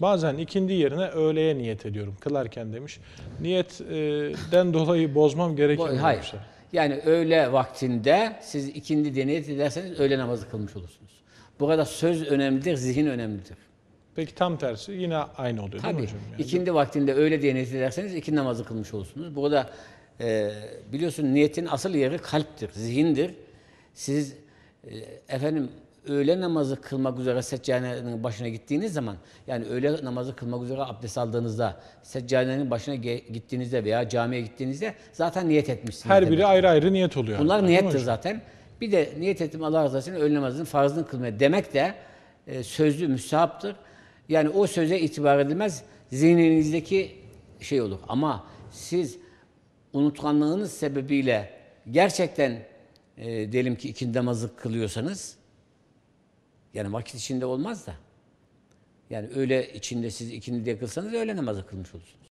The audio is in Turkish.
Bazen ikindi yerine öğleye niyet ediyorum kılarken demiş. Niyetten dolayı bozmam gerekiyor. mu Hayır. demişler. Yani öğle vaktinde siz ikindi de niyet ederseniz öğle namazı kılmış olursunuz. Bu kadar söz önemlidir, zihin önemlidir. Peki tam tersi yine aynı oluyor değil mi Tabii. hocam? Yani? İkindi vaktinde öğle diye niyet ederseniz iki namazı kılmış olursunuz. Burada e, biliyorsun niyetin asıl yeri kalptir, zihindir. Siz e, efendim öğle namazı kılmak üzere seccadenin başına gittiğiniz zaman yani öğle namazı kılmak üzere abdest aldığınızda seccadenin başına gittiğinizde veya camiye gittiğinizde zaten niyet etmişsiniz. Her demek. biri ayrı ayrı niyet oluyor. Bunlar mi niyettir zaten. Bir de niyet ettim Allah razı olsun öğle namazının farzını kılmaya demek de e, sözlü müstahaptır. Yani o söze itibar edilmez. Zihninizdeki şey olur. Ama siz unutkanlığınız sebebiyle gerçekten e, diyelim ki ikindi namazı kılıyorsanız yani vakit içinde olmaz da yani öğle içinde siz ikindi diye kılsanız öğle namazı kılmış olursunuz.